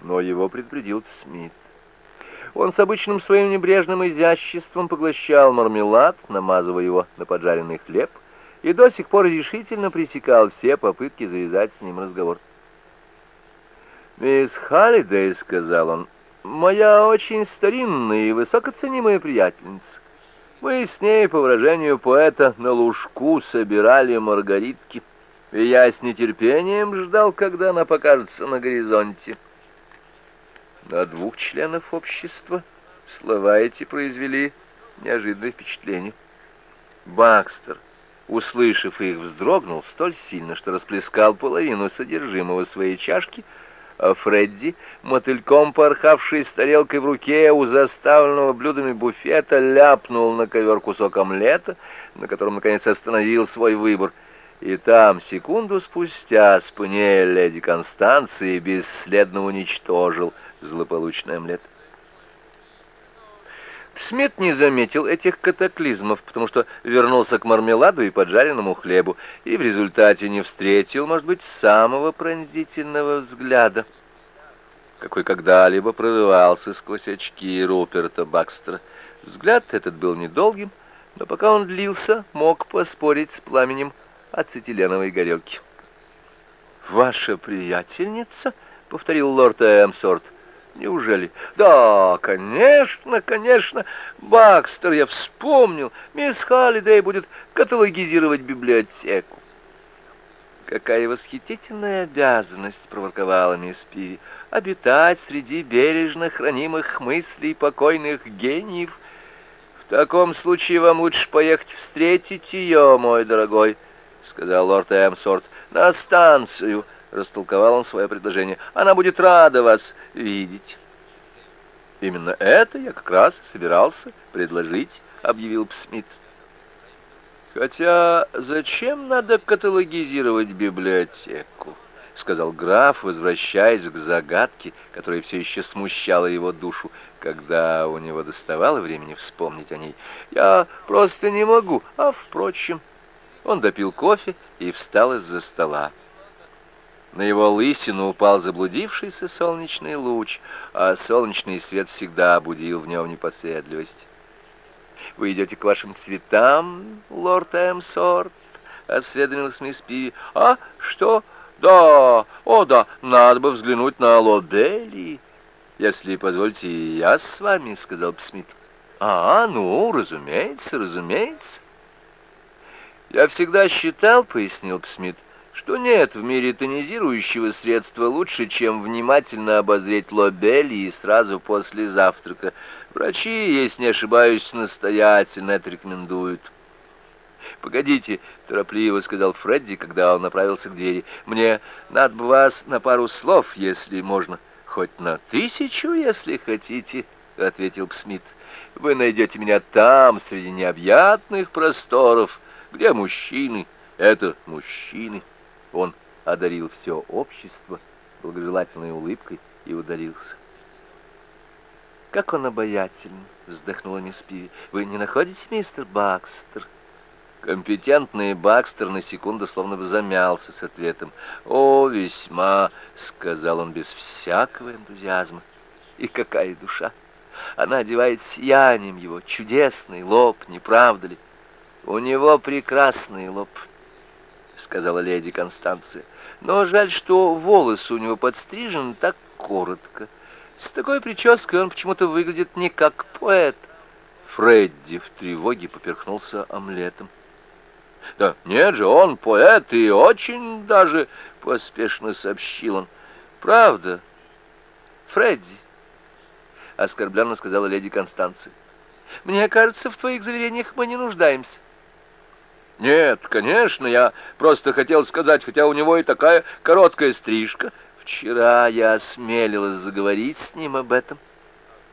но его предупредил Смит. Он с обычным своим небрежным изяществом поглощал мармелад, намазывая его на поджаренный хлеб, и до сих пор решительно пресекал все попытки завязать с ним разговор. «Мисс Халлидей», — сказал он, — «моя очень старинная и высокоценимая приятельница. Мы с ней, по выражению поэта, на лужку собирали маргаритки, и я с нетерпением ждал, когда она покажется на горизонте». На двух членов общества слова эти произвели неожиданное впечатление. Бакстер, услышав их, вздрогнул столь сильно, что расплескал половину содержимого своей чашки, а Фредди, мотыльком порхавший с тарелкой в руке у заставленного блюдами буфета, ляпнул на ковер кусок омлета, на котором, наконец, остановил свой выбор — и там, секунду спустя, спаниель леди Констанции бесследно уничтожил злополучный омлет. Смит не заметил этих катаклизмов, потому что вернулся к мармеладу и поджаренному хлебу, и в результате не встретил, может быть, самого пронзительного взгляда, какой когда-либо прорывался сквозь очки Руперта Бакстера. Взгляд этот был недолгим, но пока он длился, мог поспорить с пламенем ацетиленовой горелки. «Ваша приятельница?» — повторил лорд Эмсорт. «Неужели?» «Да, конечно, конечно. Бакстер, я вспомнил. Мисс Халлидей будет каталогизировать библиотеку». «Какая восхитительная обязанность!» — проворковала мисс Пири. «Обитать среди бережно хранимых мыслей покойных гениев. В таком случае вам лучше поехать встретить ее, мой дорогой» сказал лорд Эмсорт. «На станцию!» — растолковал он свое предложение. «Она будет рада вас видеть». «Именно это я как раз собирался предложить», — объявил Псмит. «Хотя зачем надо каталогизировать библиотеку?» — сказал граф, возвращаясь к загадке, которая все еще смущала его душу, когда у него доставало времени вспомнить о ней. «Я просто не могу. А, впрочем, он допил кофе и встал из-за стола. На его лысину упал заблудившийся солнечный луч, а солнечный свет всегда будил в нем непоседливость. «Вы идете к вашим цветам, лорд Эмсорт?» — осведомилась мисс Пи. «А, что? Да, о да, надо бы взглянуть на Лодели. Если позвольте, я с вами», — сказал Смит. «А, ну, разумеется, разумеется». «Я всегда считал, — пояснил Псмит, — что нет в мире тонизирующего средства лучше, чем внимательно обозреть лобели и сразу после завтрака. Врачи, если не ошибаюсь, настоятельно это рекомендуют». «Погодите», — торопливо сказал Фредди, когда он направился к двери. «Мне надо бы вас на пару слов, если можно». «Хоть на тысячу, если хотите», — ответил Псмит. «Вы найдете меня там, среди необъятных просторов» Где мужчины? Это мужчины. Он одарил все общество благожелательной улыбкой и удалился. «Как он обаятельный!» — вздохнула мисс Пиви. «Вы не находите, мистер Бакстер?» Компетентный Бакстер на секунду словно бы замялся с ответом. «О, весьма!» — сказал он без всякого энтузиазма. «И какая душа! Она одевает сиянием его чудесный лоб, не правда ли?» «У него прекрасный лоб», — сказала леди Констанция. «Но жаль, что волосы у него подстрижены так коротко. С такой прической он почему-то выглядит не как поэт». Фредди в тревоге поперхнулся омлетом. «Да нет же, он поэт и очень даже...» — поспешно сообщил он. «Правда, Фредди?» — оскорбленно сказала леди Констанция. «Мне кажется, в твоих заверениях мы не нуждаемся». Нет, конечно, я просто хотел сказать, хотя у него и такая короткая стрижка. Вчера я осмелилась заговорить с ним об этом,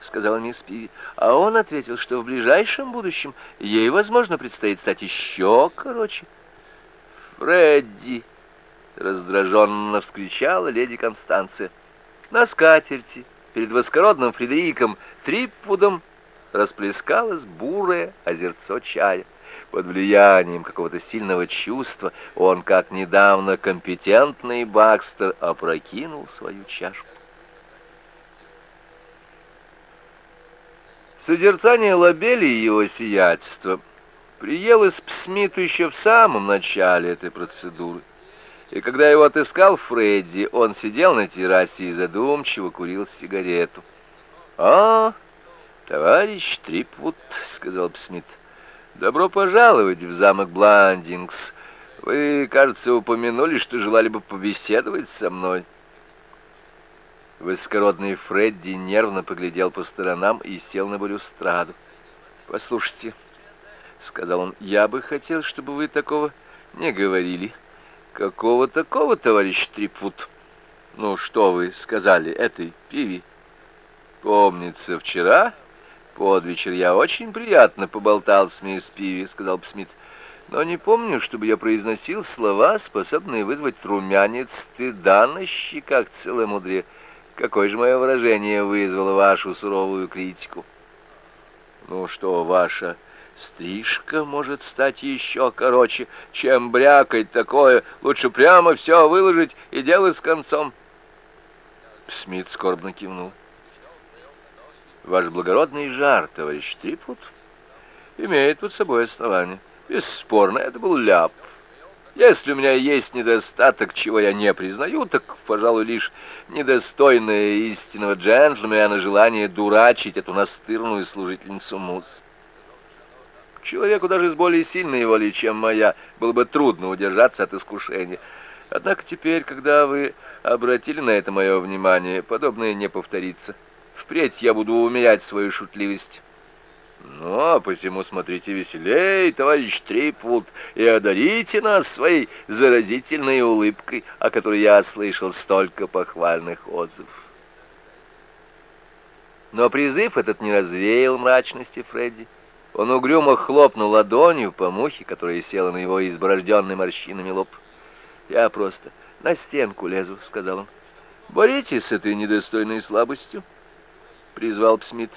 сказала мисс Пиви. А он ответил, что в ближайшем будущем ей, возможно, предстоит стать еще короче. Фредди, раздраженно вскричала леди Констанция. На скатерти перед воскородным Фредериком Трипвудом расплескалось бурое озерцо чая под влиянием какого-то сильного чувства, он, как недавно компетентный Бакстер, опрокинул свою чашку. Созерцание лабели и его сиятельства приелось Псмиту еще в самом начале этой процедуры. И когда его отыскал Фредди, он сидел на террасе и задумчиво курил сигарету. «А, товарищ Трипвуд», — сказал Псмит, — «добро пожаловать в замок Бландингс. Вы, кажется, упомянули, что желали бы побеседовать со мной». Высокородный Фредди нервно поглядел по сторонам и сел на балюстраду. «Послушайте», — сказал он, — «я бы хотел, чтобы вы такого не говорили». «Какого такого, товарищ Трипфут?» «Ну, что вы сказали этой пиви?» «Помнится, вчера под вечер я очень приятно поболтал с мисс Пиви», — сказал Псмит. «Но не помню, чтобы я произносил слова, способные вызвать румянец стыда на щеках целомудрия. Какое же мое выражение вызвало вашу суровую критику?» «Ну что, ваша стрижка может стать еще короче, чем брякать такое. Лучше прямо все выложить и дело с концом?» Смит скорбно кивнул. «Ваш благородный жар, товарищ Трипут, имеет под собой основание. Бесспорно, это был ляп. Если у меня есть недостаток, чего я не признаю, так, пожалуй, лишь недостойное истинного джентльмена желание дурачить эту настырную служительницу мус. Человеку даже с более сильной волей, чем моя, было бы трудно удержаться от искушения. Однако теперь, когда вы обратили на это мое внимание, подобное не повторится. Впредь я буду умерять свою шутливость». Ну, а посему смотрите веселей, товарищ Трипвуд, и одарите нас своей заразительной улыбкой, о которой я слышал столько похвальных отзывов. Но призыв этот не развеял мрачности Фредди. Он угрюмо хлопнул ладонью по мухе, которая села на его изборожденный морщинами лоб. «Я просто на стенку лезу», — сказал он. «Боритесь с этой недостойной слабостью», — призвал Псмит.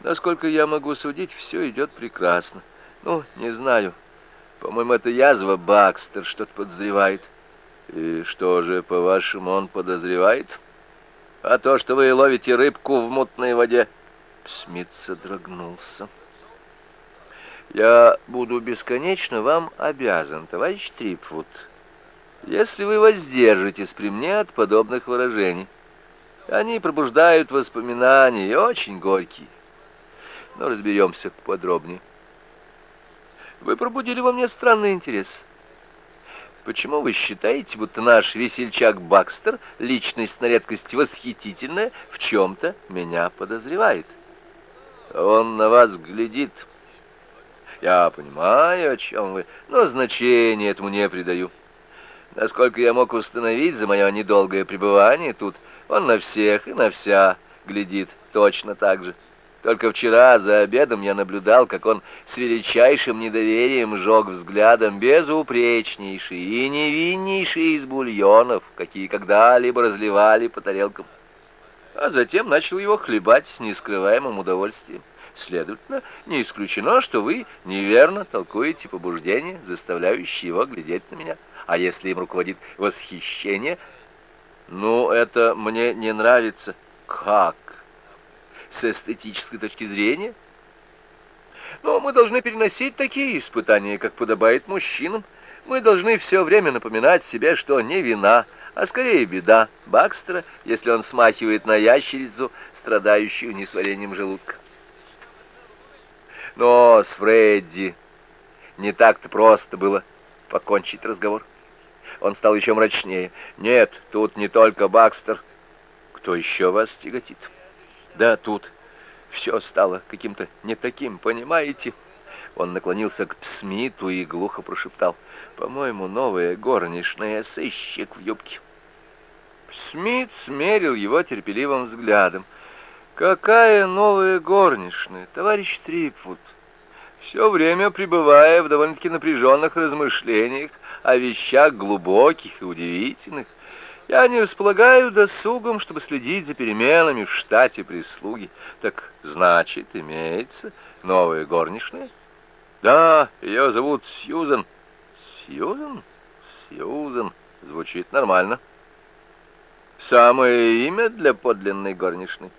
Насколько я могу судить, все идет прекрасно. Ну, не знаю. По-моему, это язва Бакстер что-то подозревает. И что же, по-вашему, он подозревает? А то, что вы ловите рыбку в мутной воде. Смит содрогнулся. Я буду бесконечно вам обязан, товарищ Трипфуд, если вы воздержитесь при мне от подобных выражений. Они пробуждают воспоминания, очень горькие но разберемся подробнее. Вы пробудили во мне странный интерес. Почему вы считаете, будто наш весельчак Бакстер, личность на редкость восхитительная, в чем-то меня подозревает? Он на вас глядит. Я понимаю, о чем вы, но значения этому не придаю. Насколько я мог установить за мое недолгое пребывание тут, он на всех и на вся глядит точно так же. Только вчера за обедом я наблюдал, как он с величайшим недоверием жег взглядом безупречнейший и невиннейший из бульонов, какие когда-либо разливали по тарелкам. А затем начал его хлебать с нескрываемым удовольствием. Следовательно, не исключено, что вы неверно толкуете побуждение, заставляющее его глядеть на меня. А если им руководит восхищение, ну, это мне не нравится. Как? с эстетической точки зрения. Но мы должны переносить такие испытания, как подобает мужчинам. Мы должны все время напоминать себе, что не вина, а скорее беда Бакстера, если он смахивает на ящерицу, страдающую несварением желудка. Но с Фредди не так-то просто было покончить разговор. Он стал еще мрачнее. «Нет, тут не только Бакстер. Кто еще вас тяготит?» Да, тут все стало каким-то не таким, понимаете? Он наклонился к Смиту и глухо прошептал. «По-моему, новая горничная сыщик в юбке». Смит смерил его терпеливым взглядом. «Какая новая горничная, товарищ Трипфуд!» Все время пребывая в довольно-таки напряженных размышлениях о вещах глубоких и удивительных, я не располагаю досугом, чтобы следить за переменами в штате прислуги. Так значит, имеется новая горничная? Да, ее зовут Сьюзен. Сьюзен? Сьюзен. Звучит нормально. Самое имя для подлинной горничной.